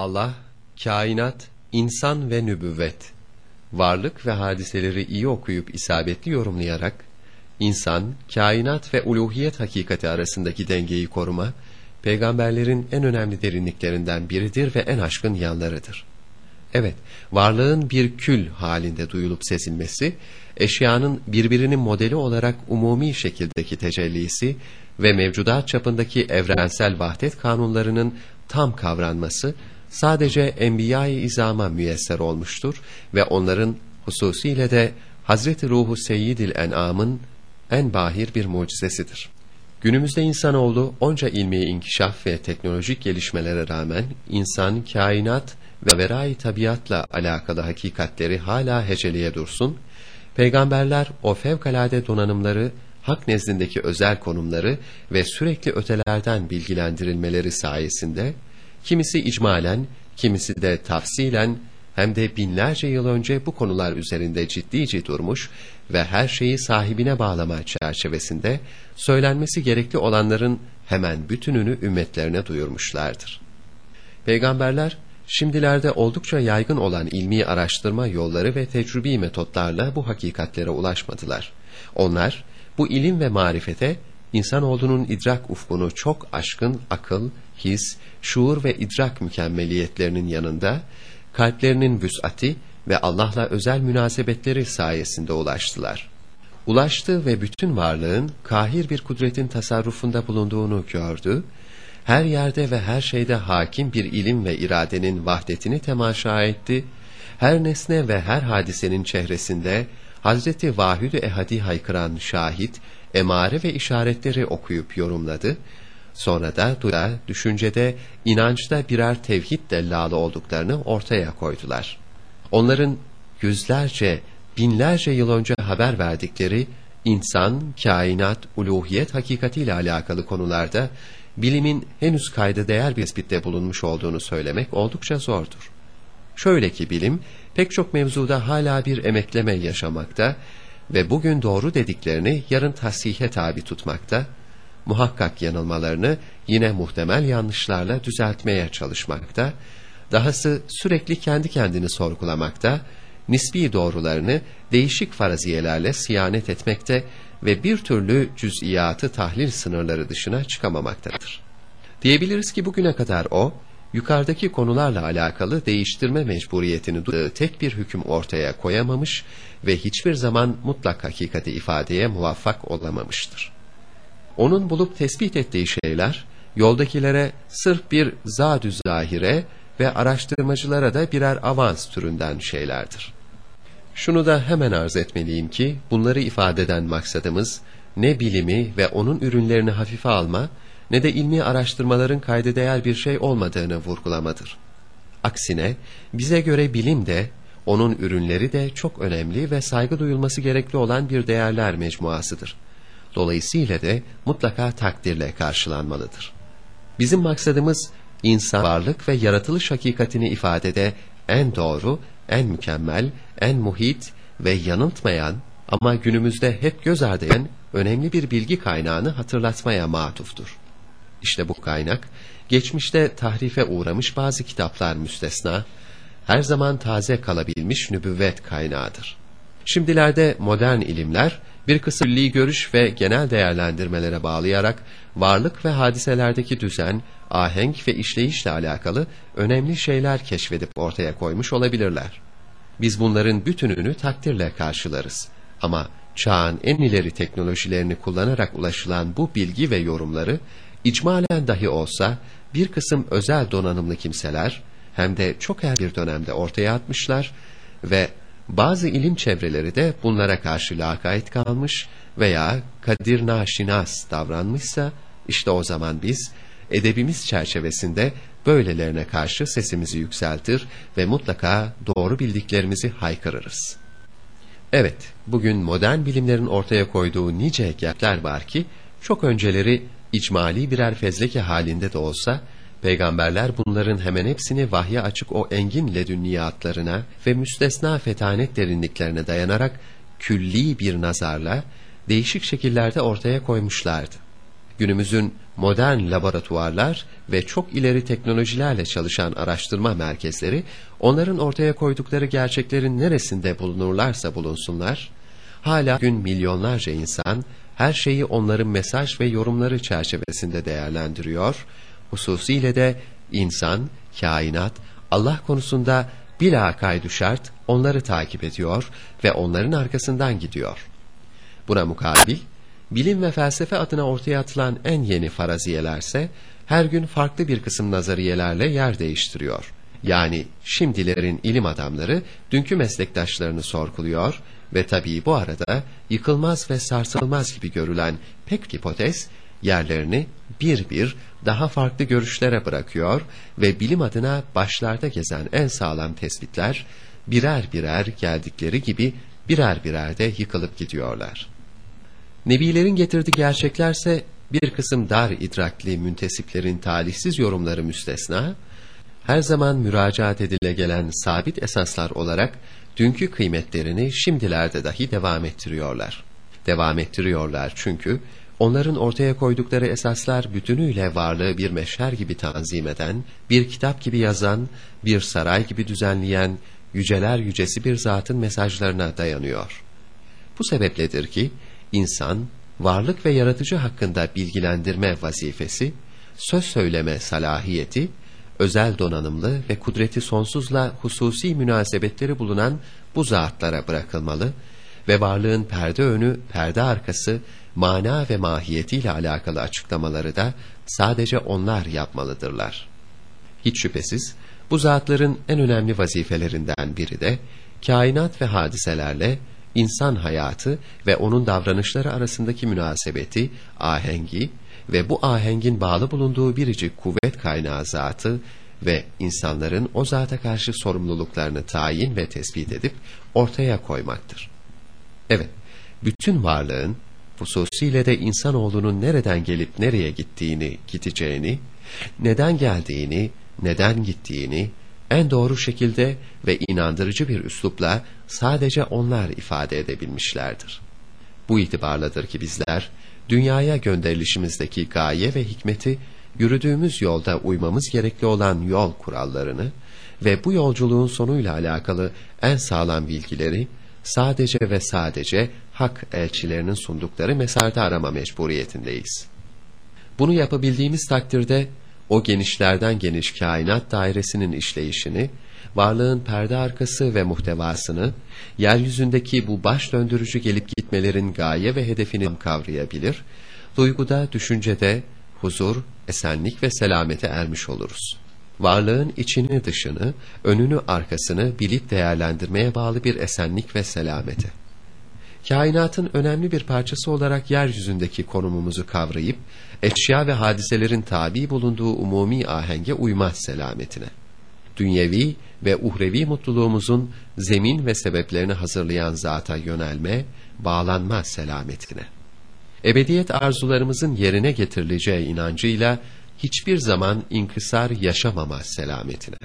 Allah, kainat, insan ve nübüvvet, varlık ve hadiseleri iyi okuyup isabetli yorumlayarak, insan, kainat ve uluhiyet hakikati arasındaki dengeyi koruma, peygamberlerin en önemli derinliklerinden biridir ve en aşkın yanlarıdır. Evet, varlığın bir kül halinde duyulup sezilmesi, eşyanın birbirinin modeli olarak umumi şekildeki tecellisi ve mevcudat çapındaki evrensel vahdet kanunlarının tam kavranması, sadece Enbiya-i İzam'a müyesser olmuştur ve onların hususiyle de Hazreti Ruhu Seyyidil En'am'ın en bahir bir mucizesidir. Günümüzde insanoğlu onca ilmi inkişaf ve teknolojik gelişmelere rağmen insan, kainat ve veray tabiatla alakalı hakikatleri hala heceleye dursun, peygamberler o fevkalade donanımları, hak nezdindeki özel konumları ve sürekli ötelerden bilgilendirilmeleri sayesinde, kimisi icmalen, kimisi de tafsilen, hem de binlerce yıl önce bu konular üzerinde ciddice durmuş ve her şeyi sahibine bağlama çerçevesinde söylenmesi gerekli olanların hemen bütününü ümmetlerine duyurmuşlardır. Peygamberler, şimdilerde oldukça yaygın olan ilmi araştırma yolları ve tecrübi metotlarla bu hakikatlere ulaşmadılar. Onlar, bu ilim ve marifete, insanoğlunun idrak ufkunu çok aşkın akıl, his, şuur ve idrak mükemmeliyetlerinin yanında, kalplerinin vüs'ati ve Allah'la özel münasebetleri sayesinde ulaştılar. Ulaştı ve bütün varlığın kahir bir kudretin tasarrufunda bulunduğunu gördü, her yerde ve her şeyde hakim bir ilim ve iradenin vahdetini temaşa etti, her nesne ve her hadisenin çehresinde Hazreti Vahid-i Ehad'i haykıran şahit, emare ve işaretleri okuyup yorumladı, sonra da duyda, düşüncede, inançta birer tevhid dellalı olduklarını ortaya koydular. Onların yüzlerce, binlerce yıl önce haber verdikleri insan, kainat, uluhiyet hakikatiyle alakalı konularda bilimin henüz kayda değer bir tespitte bulunmuş olduğunu söylemek oldukça zordur. Şöyle ki bilim pek çok mevzuda hala bir emekleme yaşamakta ve bugün doğru dediklerini yarın tahsihe tabi tutmakta, muhakkak yanılmalarını yine muhtemel yanlışlarla düzeltmeye çalışmakta, dahası sürekli kendi kendini sorgulamakta, nisbi doğrularını değişik faraziyelerle siyanet etmekte ve bir türlü cüz'iyatı tahlil sınırları dışına çıkamamaktadır. Diyebiliriz ki bugüne kadar o, yukarıdaki konularla alakalı değiştirme mecburiyetini tek bir hüküm ortaya koyamamış ve hiçbir zaman mutlak hakikati ifadeye muvaffak olamamıştır. Onun bulup tespit ettiği şeyler, yoldakilere sırf bir zadü zahire ve araştırmacılara da birer avans türünden şeylerdir. Şunu da hemen arz etmeliyim ki, bunları ifade eden maksadımız, ne bilimi ve onun ürünlerini hafife alma, ne de ilmi araştırmaların kayda değer bir şey olmadığını vurgulamadır. Aksine, bize göre bilim de, onun ürünleri de çok önemli ve saygı duyulması gerekli olan bir değerler mecmuasıdır. Dolayısıyla de mutlaka takdirle karşılanmalıdır. Bizim maksadımız, insan varlık ve yaratılış hakikatini ifadede en doğru, en mükemmel, en muhit ve yanıltmayan ama günümüzde hep göz ardı eden önemli bir bilgi kaynağını hatırlatmaya matuftur. İşte bu kaynak, geçmişte tahrife uğramış bazı kitaplar müstesna, her zaman taze kalabilmiş nübüvvet kaynağıdır. Şimdilerde modern ilimler, bir kısım milli görüş ve genel değerlendirmelere bağlayarak, varlık ve hadiselerdeki düzen, ahenk ve işleyişle alakalı önemli şeyler keşfedip ortaya koymuş olabilirler. Biz bunların bütününü takdirle karşılarız. Ama çağın en ileri teknolojilerini kullanarak ulaşılan bu bilgi ve yorumları, icmalen dahi olsa bir kısım özel donanımlı kimseler, hem de çok er bir dönemde ortaya atmışlar ve bazı ilim çevreleri de bunlara karşı lakayt kalmış veya kadir naşinas davranmışsa, işte o zaman biz edebimiz çerçevesinde böylelerine karşı sesimizi yükseltir ve mutlaka doğru bildiklerimizi haykırırız. Evet, bugün modern bilimlerin ortaya koyduğu nice gerçekler var ki, çok önceleri icmali birer fezleke halinde de olsa, peygamberler bunların hemen hepsini vahye açık o engin ledünniyatlarına ve müstesna fetanet derinliklerine dayanarak külli bir nazarla değişik şekillerde ortaya koymuşlardı. günümüzün modern laboratuvarlar ve çok ileri teknolojilerle çalışan araştırma merkezleri, onların ortaya koydukları gerçeklerin neresinde bulunurlarsa bulunsunlar, hala gün milyonlarca insan her şeyi onların mesaj ve yorumları çerçevesinde değerlendiriyor, hususiyle de insan, kainat, Allah konusunda bila kaydu şart onları takip ediyor ve onların arkasından gidiyor. Buna mukabil, bilim ve felsefe adına ortaya atılan en yeni faraziyelerse, her gün farklı bir kısım nazariyelerle yer değiştiriyor. Yani şimdilerin ilim adamları dünkü meslektaşlarını sorguluyor ve tabii bu arada yıkılmaz ve sarsılmaz gibi görülen pek hipotez yerlerini bir bir daha farklı görüşlere bırakıyor ve bilim adına başlarda gezen en sağlam tespitler birer birer geldikleri gibi birer birer de yıkılıp gidiyorlar. Nebilerin getirdiği gerçeklerse bir kısım dar idrakli müntesiplerin talihsiz yorumları müstesna, her zaman müracaat edile gelen sabit esaslar olarak dünkü kıymetlerini şimdilerde dahi devam ettiriyorlar. Devam ettiriyorlar çünkü onların ortaya koydukları esaslar bütünüyle varlığı bir meşher gibi tanzim eden, bir kitap gibi yazan, bir saray gibi düzenleyen, yüceler yücesi bir zatın mesajlarına dayanıyor. Bu sebepledir ki, insan, varlık ve yaratıcı hakkında bilgilendirme vazifesi, söz söyleme salahiyeti, özel donanımlı ve kudreti sonsuzla hususi münasebetleri bulunan bu zatlara bırakılmalı ve varlığın perde önü, perde arkası, mana ve mahiyetiyle alakalı açıklamaları da sadece onlar yapmalıdırlar. Hiç şüphesiz bu zatların en önemli vazifelerinden biri de kainat ve hadiselerle insan hayatı ve onun davranışları arasındaki münasebeti, ahengi ve bu ahengin bağlı bulunduğu biricik kuvvet kaynağı zatı ve insanların o zata karşı sorumluluklarını tayin ve tespit edip ortaya koymaktır. Evet, bütün varlığın, hususiyle de insanoğlunun nereden gelip nereye gittiğini, gideceğini, neden geldiğini, neden gittiğini, en doğru şekilde ve inandırıcı bir üslupla sadece onlar ifade edebilmişlerdir. Bu itibarladır ki bizler, dünyaya gönderilişimizdeki gaye ve hikmeti, yürüdüğümüz yolda uymamız gerekli olan yol kurallarını ve bu yolculuğun sonuyla alakalı en sağlam bilgileri, sadece ve sadece hak elçilerinin sundukları mesarda arama mecburiyetindeyiz. Bunu yapabildiğimiz takdirde, o genişlerden geniş kainat dairesinin işleyişini, varlığın perde arkası ve muhtevasını, yeryüzündeki bu baş döndürücü gelip gitmelerin gaye ve hedefini kavrayabilir, duyguda, düşüncede, huzur, esenlik ve selamete ermiş oluruz. Varlığın içini dışını, önünü arkasını bilip değerlendirmeye bağlı bir esenlik ve selamete. Kainatın önemli bir parçası olarak yeryüzündeki konumumuzu kavrayıp, eşya ve hadiselerin tabi bulunduğu umumi ahenge uymaz selametine. Dünyevi ve uhrevi mutluluğumuzun zemin ve sebeplerini hazırlayan zata yönelme, bağlanma selametine. Ebediyet arzularımızın yerine getirileceği inancıyla hiçbir zaman inkısar yaşamama selametine.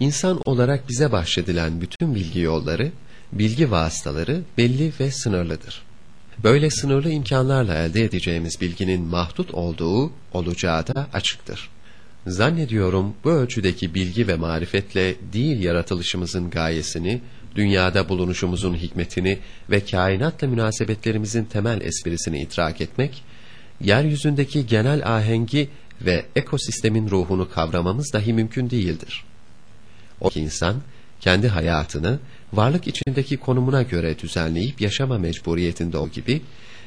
İnsan olarak bize bahşedilen bütün bilgi yolları, bilgi vasıtaları belli ve sınırlıdır. Böyle sınırlı imkanlarla elde edeceğimiz bilginin mahdut olduğu, olacağı da açıktır. Zannediyorum bu ölçüdeki bilgi ve marifetle değil yaratılışımızın gayesini, dünyada bulunuşumuzun hikmetini ve kainatla münasebetlerimizin temel esprisini idrak etmek, yeryüzündeki genel ahengi ve ekosistemin ruhunu kavramamız dahi mümkün değildir. O insan, kendi hayatını, varlık içindeki konumuna göre düzenleyip yaşama mecburiyetinde o gibi,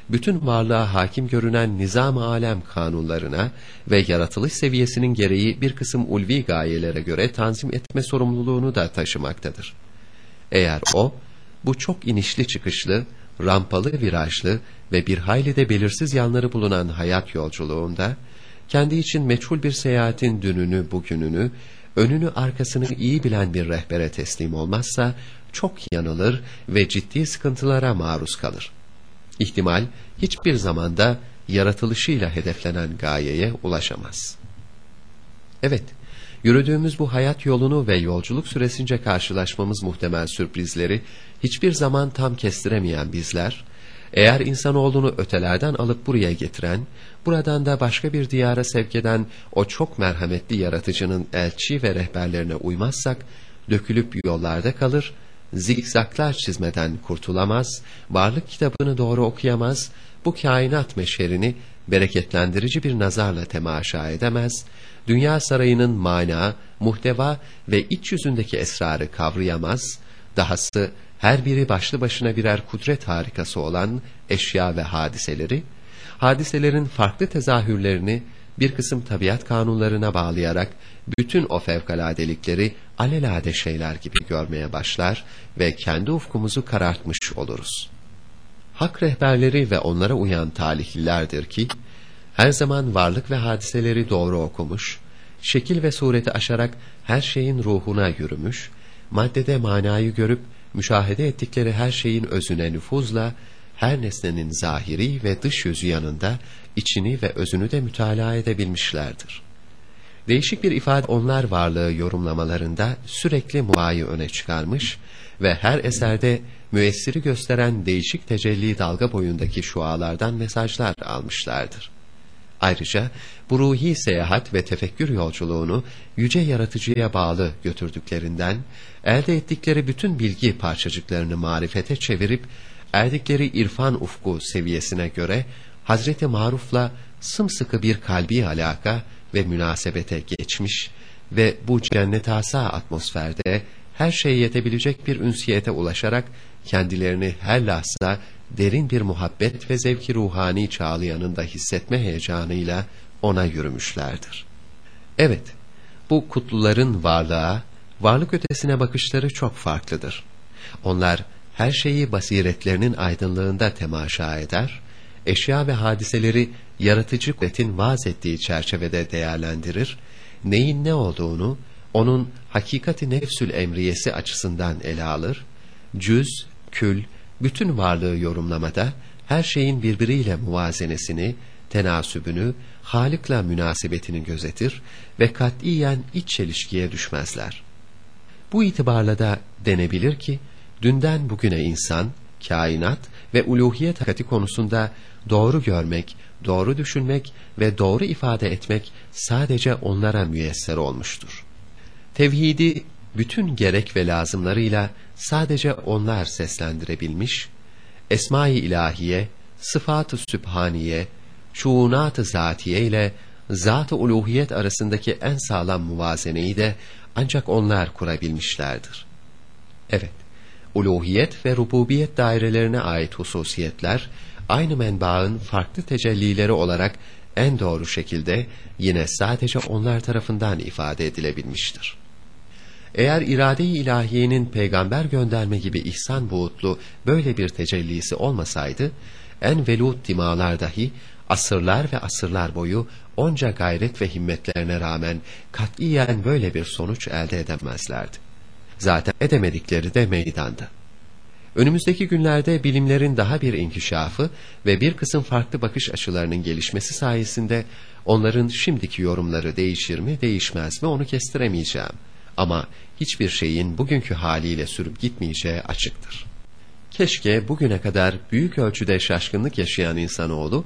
bütün varlığa hakim görünen nizam-ı alem kanunlarına ve yaratılış seviyesinin gereği bir kısım ulvi gayelere göre tanzim etme sorumluluğunu da taşımaktadır. Eğer o, bu çok inişli çıkışlı, rampalı virajlı ve bir hayli de belirsiz yanları bulunan hayat yolculuğunda, kendi için meçhul bir seyahatin dününü bugününü, önünü arkasını iyi bilen bir rehbere teslim olmazsa, çok yanılır ve ciddi sıkıntılara maruz kalır. İhtimal, hiçbir zamanda yaratılışıyla hedeflenen gayeye ulaşamaz. Evet, Yürüdüğümüz bu hayat yolunu ve yolculuk süresince karşılaşmamız muhtemel sürprizleri hiçbir zaman tam kestiremeyen bizler, Eğer insanoğlunu ötelerden alıp buraya getiren, buradan da başka bir diyara sevk eden o çok merhametli yaratıcının elçi ve rehberlerine uymazsak, dökülüp yollarda kalır, zikzaklar çizmeden kurtulamaz, varlık kitabını doğru okuyamaz, bu kainat meşerini bereketlendirici bir nazarla temaşa edemez, dünya sarayının mana, muhteva ve iç yüzündeki esrarı kavrayamaz, dahası her biri başlı başına birer kudret harikası olan eşya ve hadiseleri, hadiselerin farklı tezahürlerini bir kısım tabiat kanunlarına bağlayarak bütün o fevkaladelikleri alelade şeyler gibi görmeye başlar ve kendi ufkumuzu karartmış oluruz. Hak rehberleri ve onlara uyan talihlilerdir ki, her zaman varlık ve hadiseleri doğru okumuş, şekil ve sureti aşarak her şeyin ruhuna yürümüş, maddede manayı görüp müşahede ettikleri her şeyin özüne nüfuzla, her nesnenin zahiri ve dış yüzü yanında içini ve özünü de mütalaa edebilmişlerdir. Değişik bir ifade onlar varlığı yorumlamalarında sürekli muayı öne çıkarmış ve her eserde müessiri gösteren değişik tecelli dalga boyundaki şualardan mesajlar almışlardır. Ayrıca bu ruhi seyahat ve tefekkür yolculuğunu yüce yaratıcıya bağlı götürdüklerinden, elde ettikleri bütün bilgi parçacıklarını marifete çevirip, erdikleri irfan ufku seviyesine göre, Hazreti Maruf'la sımsıkı bir kalbi alaka ve münasebete geçmiş ve bu cennet asa atmosferde her şeye yetebilecek bir ünsiyete ulaşarak kendilerini her lahza derin bir muhabbet ve zevki ruhani çağlayanında hissetme heyecanıyla ona yürümüşlerdir. Evet, bu kutluların varlığa, varlık ötesine bakışları çok farklıdır. Onlar her şeyi basiretlerinin aydınlığında temaşa eder, eşya ve hadiseleri yaratıcı kuvvetin vaaz ettiği çerçevede değerlendirir, neyin ne olduğunu, onun hakikati nefsül emriyesi açısından ele alır, cüz, kül, bütün varlığı yorumlamada her şeyin birbiriyle muvazenesini, tenasübünü, Halık'la münasebetini gözetir ve katiyen iç çelişkiye düşmezler. Bu itibarla da denebilir ki, dünden bugüne insan, kainat ve uluhiyet hakati konusunda doğru görmek, doğru düşünmek ve doğru ifade etmek sadece onlara müyesser olmuştur. Tevhidi bütün gerek ve lazımlarıyla sadece onlar seslendirebilmiş, Esma-i İlahiye, Sıfat-ı Sübhaniye, Şuunat-ı Zatiye ile Zat-ı Uluhiyet arasındaki en sağlam muvazeneyi de ancak onlar kurabilmişlerdir. Evet, uluhiyet ve rububiyet dairelerine ait hususiyetler, aynı menbaın farklı tecellileri olarak en doğru şekilde yine sadece onlar tarafından ifade edilebilmiştir. Eğer irade-i ilahiyenin peygamber gönderme gibi ihsan buğutlu böyle bir tecellisi olmasaydı, en velud dimalar dahi asırlar ve asırlar boyu onca gayret ve himmetlerine rağmen katiyen böyle bir sonuç elde edemezlerdi. Zaten edemedikleri de meydanda. Önümüzdeki günlerde bilimlerin daha bir inkişafı ve bir kısım farklı bakış açılarının gelişmesi sayesinde onların şimdiki yorumları değişir mi değişmez mi onu kestiremeyeceğim. Ama hiçbir şeyin bugünkü haliyle sürüp gitmeyeceği açıktır. Keşke bugüne kadar büyük ölçüde şaşkınlık yaşayan insanoğlu,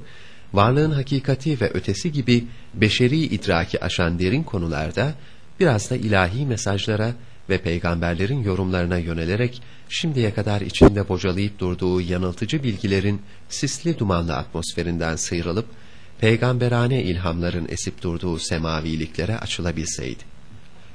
varlığın hakikati ve ötesi gibi beşeri idraki aşan derin konularda biraz da ilahi mesajlara ve peygamberlerin yorumlarına yönelerek şimdiye kadar içinde bocalayıp durduğu yanıltıcı bilgilerin sisli dumanlı atmosferinden sıyrılıp peygamberane ilhamların esip durduğu semaviliklere açılabilseydi.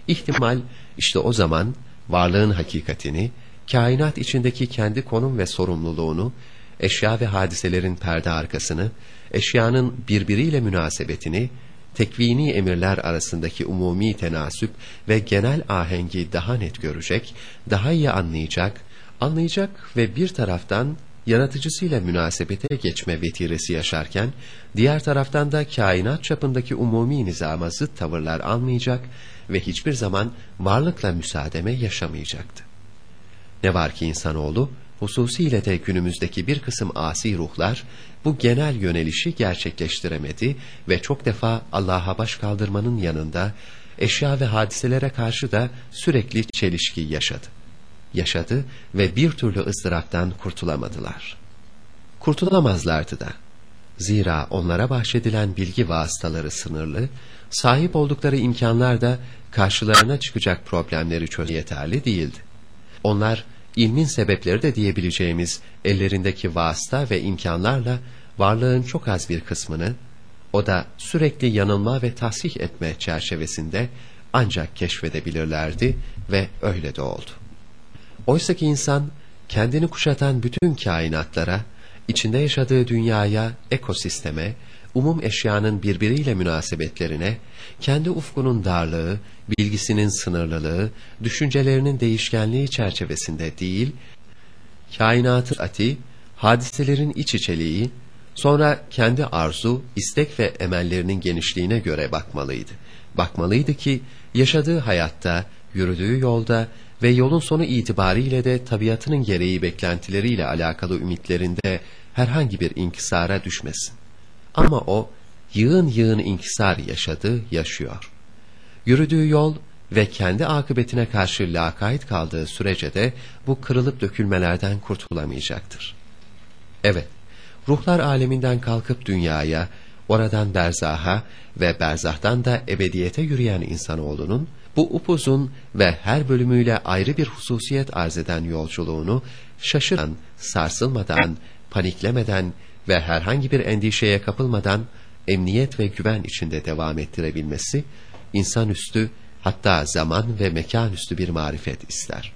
İhtimal işte o zaman varlığın hakikatini, kainat içindeki kendi konum ve sorumluluğunu, eşya ve hadiselerin perde arkasını, eşyanın birbiriyle münasebetini, tekvini emirler arasındaki umumi tenasüp ve genel ahengi daha net görecek, daha iyi anlayacak, anlayacak ve bir taraftan yaratıcısıyla münasebete geçme vetiresi yaşarken, diğer taraftan da kainat çapındaki umumi nizama zıt tavırlar almayacak ve hiçbir zaman varlıkla müsaademe yaşamayacaktı. Ne var ki insanoğlu, hususiyle de günümüzdeki bir kısım asi ruhlar, bu genel yönelişi gerçekleştiremedi ve çok defa Allah'a baş kaldırmanın yanında, eşya ve hadiselere karşı da sürekli çelişki yaşadı. Yaşadı ve bir türlü ızdıraptan kurtulamadılar. Kurtulamazlardı da. Zira onlara bahşedilen bilgi vasıtaları sınırlı, sahip oldukları imkanlar da karşılarına çıkacak problemleri çöz yeterli değildi. Onlar ilmin sebepleri de diyebileceğimiz ellerindeki vasıta ve imkanlarla varlığın çok az bir kısmını, o da sürekli yanılma ve tasih etme çerçevesinde ancak keşfedebilirlerdi ve öyle de oldu. Oysa ki insan kendini kuşatan bütün kainatlara, içinde yaşadığı dünyaya, ekosisteme, umum eşyanın birbiriyle münasebetlerine, kendi ufkunun darlığı, bilgisinin sınırlılığı, düşüncelerinin değişkenliği çerçevesinde değil, kainatı ati, hadiselerin iç içeliği, sonra kendi arzu, istek ve emellerinin genişliğine göre bakmalıydı. Bakmalıydı ki, yaşadığı hayatta, yürüdüğü yolda ve yolun sonu itibariyle de tabiatının gereği beklentileriyle alakalı ümitlerinde herhangi bir inkisara düşmesin. Ama o, yığın yığın inkisar yaşadı, yaşıyor. Yürüdüğü yol ve kendi akıbetine karşı lakayt kaldığı sürece de bu kırılıp dökülmelerden kurtulamayacaktır. Evet, ruhlar aleminden kalkıp dünyaya, oradan berzaha ve berzahtan da ebediyete yürüyen insanoğlunun, bu upuzun ve her bölümüyle ayrı bir hususiyet arz eden yolculuğunu şaşıran, sarsılmadan, paniklemeden ve herhangi bir endişeye kapılmadan emniyet ve güven içinde devam ettirebilmesi, insanüstü hatta zaman ve mekanüstü bir marifet ister.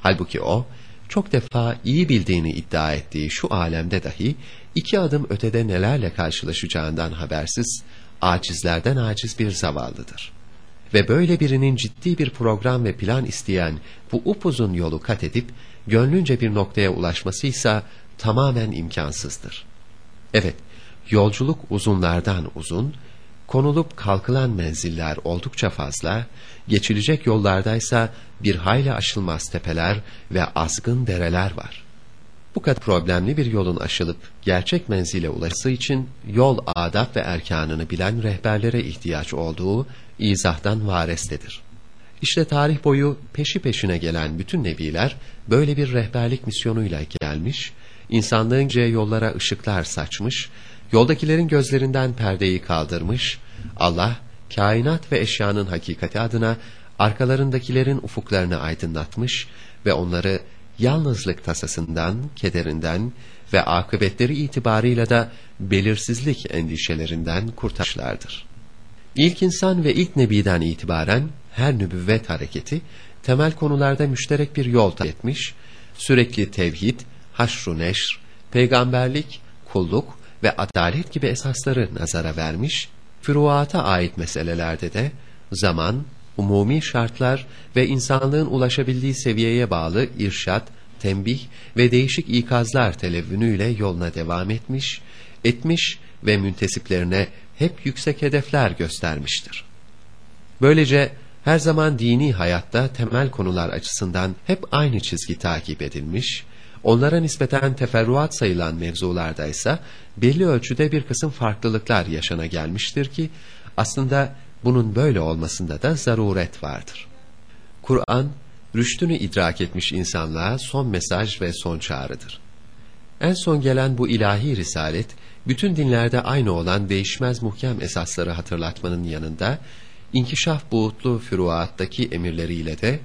Halbuki o, çok defa iyi bildiğini iddia ettiği şu alemde dahi iki adım ötede nelerle karşılaşacağından habersiz, acizlerden aciz bir zavallıdır. Ve böyle birinin ciddi bir program ve plan isteyen bu upuzun yolu kat edip, gönlünce bir noktaya ulaşmasıysa tamamen imkansızdır. Evet, yolculuk uzunlardan uzun, konulup kalkılan menziller oldukça fazla, geçilecek yollardaysa bir hayli aşılmaz tepeler ve azgın dereler var. Bu kadar problemli bir yolun aşılıp gerçek menzile ulaşması için yol adab ve erkanını bilen rehberlere ihtiyaç olduğu izahdan varestedir. İşte tarih boyu peşi peşine gelen bütün nebiler böyle bir rehberlik misyonuyla gelmiş, insanlığın yollara ışıklar saçmış, yoldakilerin gözlerinden perdeyi kaldırmış, Allah, kainat ve eşyanın hakikati adına arkalarındakilerin ufuklarını aydınlatmış ve onları yalnızlık tasasından, kederinden ve akıbetleri itibarıyla da belirsizlik endişelerinden kurtarmışlardır. İlk insan ve ilk nebiden itibaren her nübüvvet hareketi temel konularda müşterek bir yol etmiş, sürekli tevhid, haşru neşr, peygamberlik, kulluk ve adalet gibi esasları nazara vermiş, füruata ait meselelerde de zaman, umumi şartlar ve insanlığın ulaşabildiği seviyeye bağlı irşat, tembih ve değişik ikazlar televünüyle yoluna devam etmiş, etmiş ve müntesiplerine hep yüksek hedefler göstermiştir. Böylece her zaman dini hayatta temel konular açısından hep aynı çizgi takip edilmiş, onlara nispeten teferruat sayılan mevzularda ise belli ölçüde bir kısım farklılıklar yaşana gelmiştir ki, aslında bunun böyle olmasında da zaruret vardır. Kur'an, rüştünü idrak etmiş insanlığa son mesaj ve son çağrıdır. En son gelen bu ilahi risalet, bütün dinlerde aynı olan değişmez muhkem esasları hatırlatmanın yanında, inkişaf buğutlu füruattaki emirleriyle de,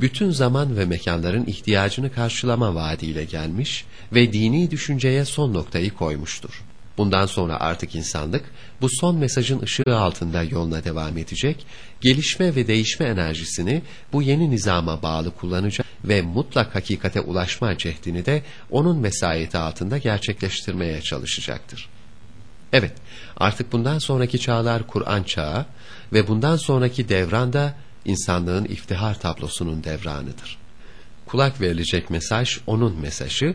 bütün zaman ve mekanların ihtiyacını karşılama vaadiyle gelmiş ve dini düşünceye son noktayı koymuştur. Bundan sonra artık insanlık bu son mesajın ışığı altında yoluna devam edecek, gelişme ve değişme enerjisini bu yeni nizama bağlı kullanacak ve mutlak hakikate ulaşma cehdini de onun vesayeti altında gerçekleştirmeye çalışacaktır. Evet, artık bundan sonraki çağlar Kur'an çağı ve bundan sonraki devran da insanlığın iftihar tablosunun devranıdır. Kulak verilecek mesaj onun mesajı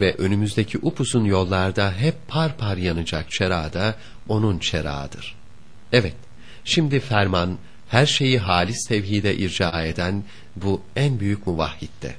ve önümüzdeki upusun yollarda hep par par yanacak çerada onun çerağıdır. Evet, şimdi ferman her şeyi halis tevhide irca eden bu en büyük muvahhitte.